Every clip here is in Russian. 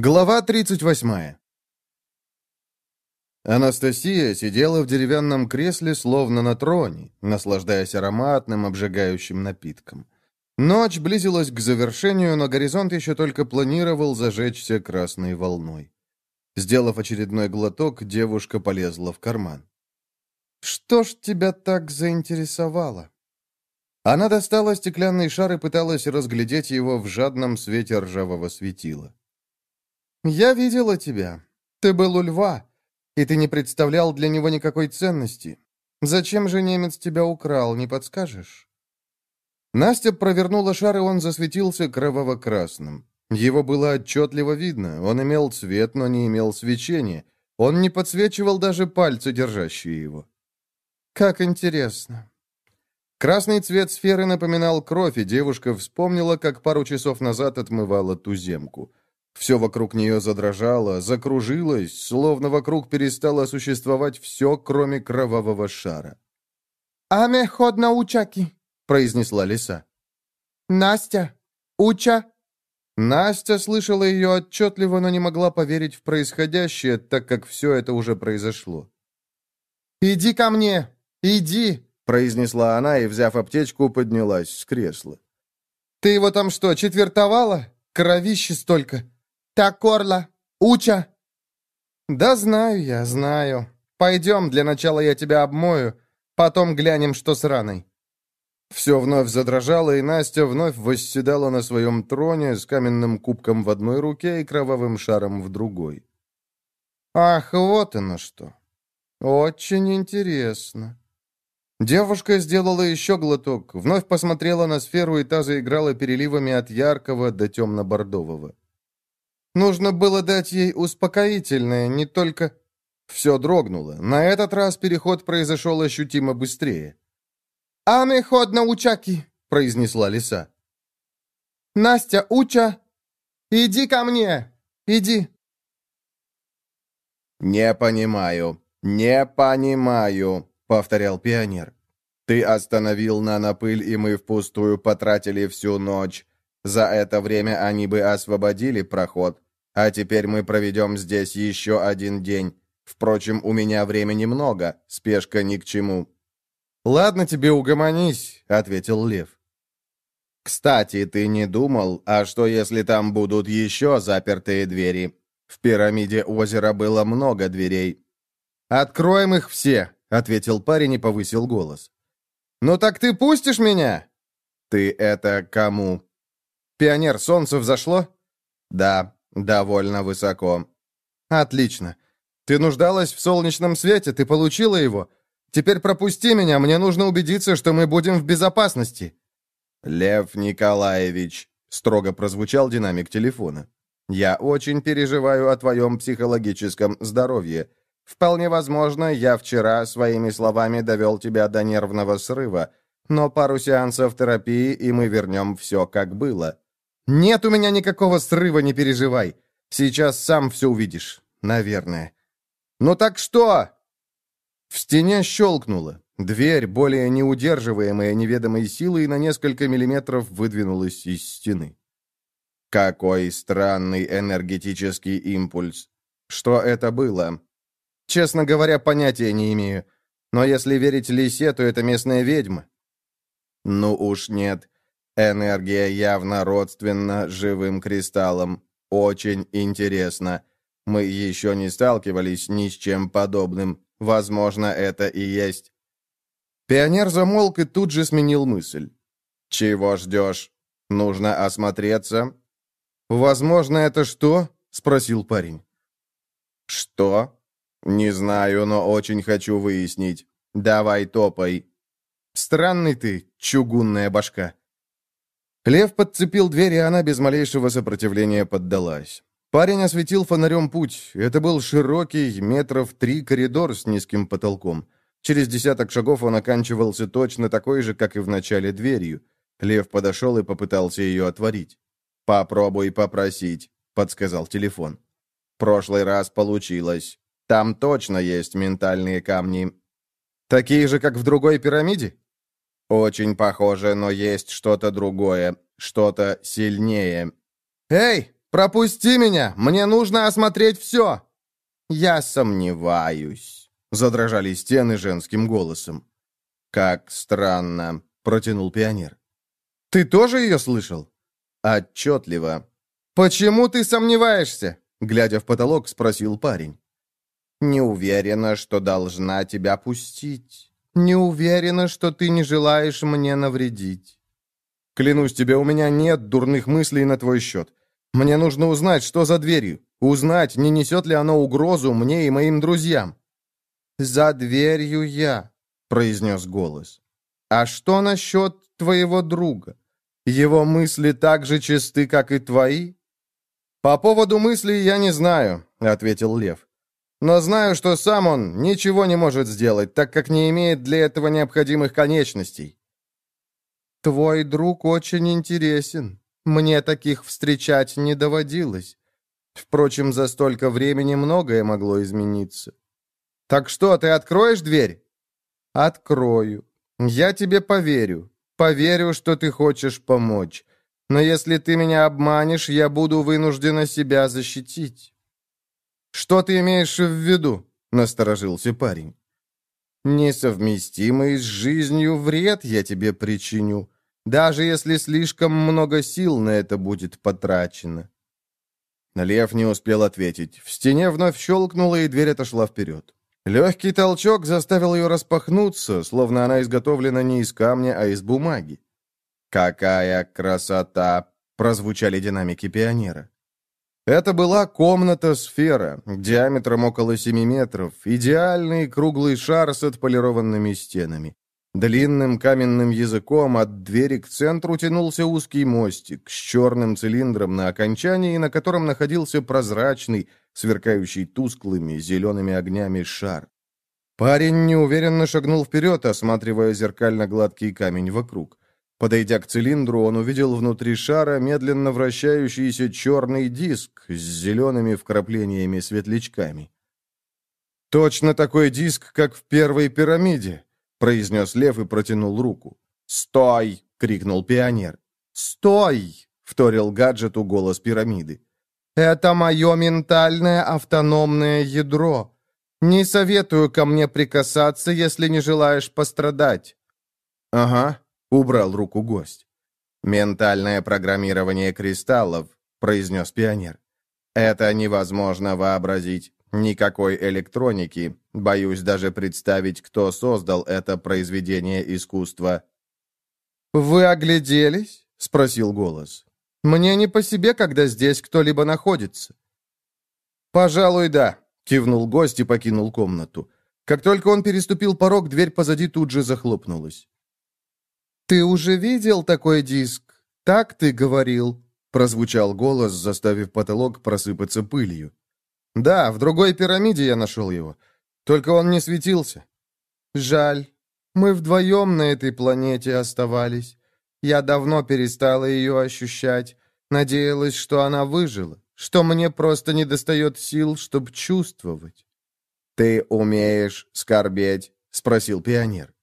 Глава 38 Анастасия сидела в деревянном кресле, словно на троне, наслаждаясь ароматным, обжигающим напитком. Ночь близилась к завершению, но горизонт еще только планировал зажечься красной волной. Сделав очередной глоток, девушка полезла в карман. «Что ж тебя так заинтересовало?» Она достала стеклянный шар и пыталась разглядеть его в жадном свете ржавого светила. «Я видела тебя. Ты был у льва, и ты не представлял для него никакой ценности. Зачем же немец тебя украл, не подскажешь?» Настя провернула шар, и он засветился кроваво-красным. Его было отчетливо видно. Он имел цвет, но не имел свечения. Он не подсвечивал даже пальцы, держащие его. «Как интересно». Красный цвет сферы напоминал кровь, и девушка вспомнила, как пару часов назад отмывала туземку. Все вокруг нее задрожало, закружилось, словно вокруг перестало существовать все, кроме кровавого шара. «Аме ход на учаки», — произнесла лиса. «Настя, уча». Настя слышала ее отчетливо, но не могла поверить в происходящее, так как все это уже произошло. «Иди ко мне! Иди!» — произнесла она и, взяв аптечку, поднялась с кресла. «Ты его там что, четвертовала? Кровище столько! Так, Корла, Уча!» «Да знаю я, знаю. Пойдем, для начала я тебя обмою, потом глянем, что с раной». Все вновь задрожало, и Настя вновь восседала на своем троне с каменным кубком в одной руке и кровавым шаром в другой. «Ах, вот оно что! Очень интересно!» Девушка сделала еще глоток, вновь посмотрела на сферу, и та заиграла переливами от яркого до темно-бордового. Нужно было дать ей успокоительное, не только... Все дрогнуло. На этот раз переход произошел ощутимо быстрее. «Аме ход на учаки», — произнесла лиса. «Настя, Уча, иди ко мне, иди». «Не понимаю, не понимаю», — повторял пионер. «Ты остановил нанопыль, и мы впустую потратили всю ночь. За это время они бы освободили проход. А теперь мы проведем здесь еще один день. Впрочем, у меня времени много, спешка ни к чему». «Ладно тебе, угомонись», — ответил Лев. «Кстати, ты не думал, а что если там будут еще запертые двери? В пирамиде озера было много дверей». «Откроем их все», — ответил парень и повысил голос. «Ну так ты пустишь меня?» «Ты это кому?» «Пионер, солнце взошло?» «Да, довольно высоко». «Отлично. Ты нуждалась в солнечном свете, ты получила его. Теперь пропусти меня, мне нужно убедиться, что мы будем в безопасности». «Лев Николаевич», — строго прозвучал динамик телефона, «я очень переживаю о твоем психологическом здоровье. Вполне возможно, я вчера своими словами довел тебя до нервного срыва, но пару сеансов терапии, и мы вернем все, как было. «Нет у меня никакого срыва, не переживай. Сейчас сам все увидишь. Наверное». «Ну так что?» В стене щелкнуло. Дверь, более неудерживаемая неведомой силой, на несколько миллиметров выдвинулась из стены. Какой странный энергетический импульс. Что это было? Честно говоря, понятия не имею. Но если верить Лисе, то это местная ведьма. Ну уж нет. Энергия явно родственна живым кристаллам. Очень интересно. Мы еще не сталкивались ни с чем подобным. Возможно, это и есть. Пионер замолк и тут же сменил мысль. «Чего ждешь? Нужно осмотреться?» «Возможно, это что?» — спросил парень. «Что?» «Не знаю, но очень хочу выяснить. Давай топай». «Странный ты, чугунная башка». Лев подцепил дверь, и она без малейшего сопротивления поддалась. Парень осветил фонарем путь. Это был широкий, метров три коридор с низким потолком. Через десяток шагов он оканчивался точно такой же, как и в начале дверью. Лев подошел и попытался ее отворить. «Попробуй попросить», — подсказал телефон. «Прошлый раз получилось. Там точно есть ментальные камни». «Такие же, как в другой пирамиде?» «Очень похоже, но есть что-то другое, что-то сильнее». «Эй, пропусти меня! Мне нужно осмотреть все!» «Я сомневаюсь», — задрожали стены женским голосом. «Как странно», — протянул пионер. «Ты тоже ее слышал?» «Отчетливо». «Почему ты сомневаешься?» — глядя в потолок, спросил парень. «Не уверена, что должна тебя пустить. Не уверена, что ты не желаешь мне навредить». «Клянусь тебе, у меня нет дурных мыслей на твой счет. Мне нужно узнать, что за дверью. Узнать, не несет ли оно угрозу мне и моим друзьям». «За дверью я», — произнес голос. «А что насчет твоего друга? Его мысли так же чисты, как и твои?» «По поводу мыслей я не знаю», — ответил Лев. «Но знаю, что сам он ничего не может сделать, так как не имеет для этого необходимых конечностей». «Твой друг очень интересен. Мне таких встречать не доводилось. Впрочем, за столько времени многое могло измениться. «Так что, ты откроешь дверь?» «Открою. Я тебе поверю. Поверю, что ты хочешь помочь. Но если ты меня обманешь, я буду вынуждена себя защитить». «Что ты имеешь в виду?» — насторожился парень. «Несовместимый с жизнью вред я тебе причиню, даже если слишком много сил на это будет потрачено. Лев не успел ответить. В стене вновь щелкнуло, и дверь отошла вперед. Легкий толчок заставил ее распахнуться, словно она изготовлена не из камня, а из бумаги. «Какая красота!» — прозвучали динамики пионера. Это была комната-сфера, диаметром около 7 метров, идеальный круглый шар с отполированными стенами. Длинным каменным языком от двери к центру тянулся узкий мостик с черным цилиндром на окончании, на котором находился прозрачный, сверкающий тусклыми зелеными огнями шар. Парень неуверенно шагнул вперед, осматривая зеркально-гладкий камень вокруг. Подойдя к цилиндру, он увидел внутри шара медленно вращающийся черный диск с зелеными вкраплениями-светлячками. Точно такой диск, как в первой пирамиде, — произнес лев и протянул руку. «Стой!» — крикнул пионер. «Стой!» — вторил гаджету голос пирамиды. «Это мое ментальное автономное ядро. Не советую ко мне прикасаться, если не желаешь пострадать». «Ага», — убрал руку гость. «Ментальное программирование кристаллов», — произнес пионер. «Это невозможно вообразить. Никакой электроники. Боюсь даже представить, кто создал это произведение искусства. «Вы огляделись?» — спросил голос. «Мне не по себе, когда здесь кто-либо находится». «Пожалуй, да», — кивнул гость и покинул комнату. Как только он переступил порог, дверь позади тут же захлопнулась. «Ты уже видел такой диск? Так ты говорил?» — прозвучал голос, заставив потолок просыпаться пылью. «Да, в другой пирамиде я нашел его. Только он не светился». «Жаль. Мы вдвоем на этой планете оставались. Я давно перестала ее ощущать. Надеялась, что она выжила, что мне просто недостает сил, чтобы чувствовать». «Ты умеешь скорбеть?» — спросил пионер.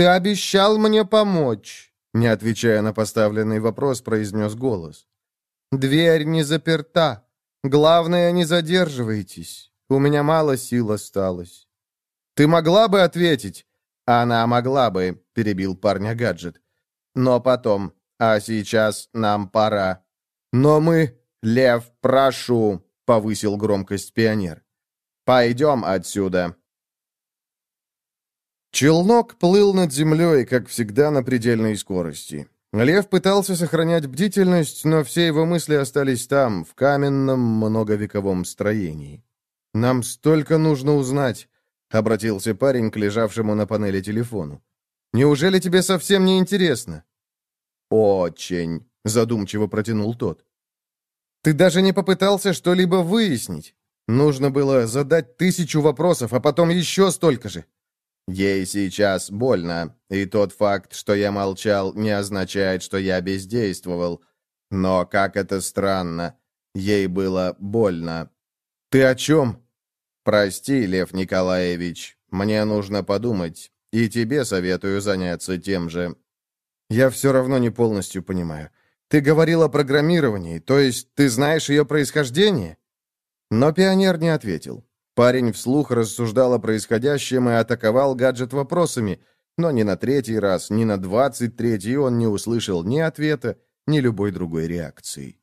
«Ты обещал мне помочь», — не отвечая на поставленный вопрос, произнес голос. «Дверь не заперта. Главное, не задерживайтесь. У меня мало сил осталось. Ты могла бы ответить? Она могла бы, перебил парня гаджет. Но потом. А сейчас нам пора. Но мы... Лев, прошу, повысил громкость пионер. Пойдем отсюда. Челнок плыл над землей, как всегда, на предельной скорости. Лев пытался сохранять бдительность, но все его мысли остались там, в каменном многовековом строении. «Нам столько нужно узнать», — обратился парень к лежавшему на панели телефону. «Неужели тебе совсем не интересно?» «Очень», — задумчиво протянул тот. «Ты даже не попытался что-либо выяснить. Нужно было задать тысячу вопросов, а потом еще столько же. Ей сейчас больно, и тот факт, что я молчал, не означает, что я бездействовал. Но как это странно, ей было больно. Ты о чем? Прости, Лев Николаевич, мне нужно подумать, и тебе советую заняться тем же. Я все равно не полностью понимаю. Ты говорил о программировании, то есть ты знаешь ее происхождение?» Но пионер не ответил. Парень вслух рассуждал о происходящем и атаковал гаджет вопросами, но ни на третий раз, ни на двадцать третий он не услышал ни ответа, ни любой другой реакции.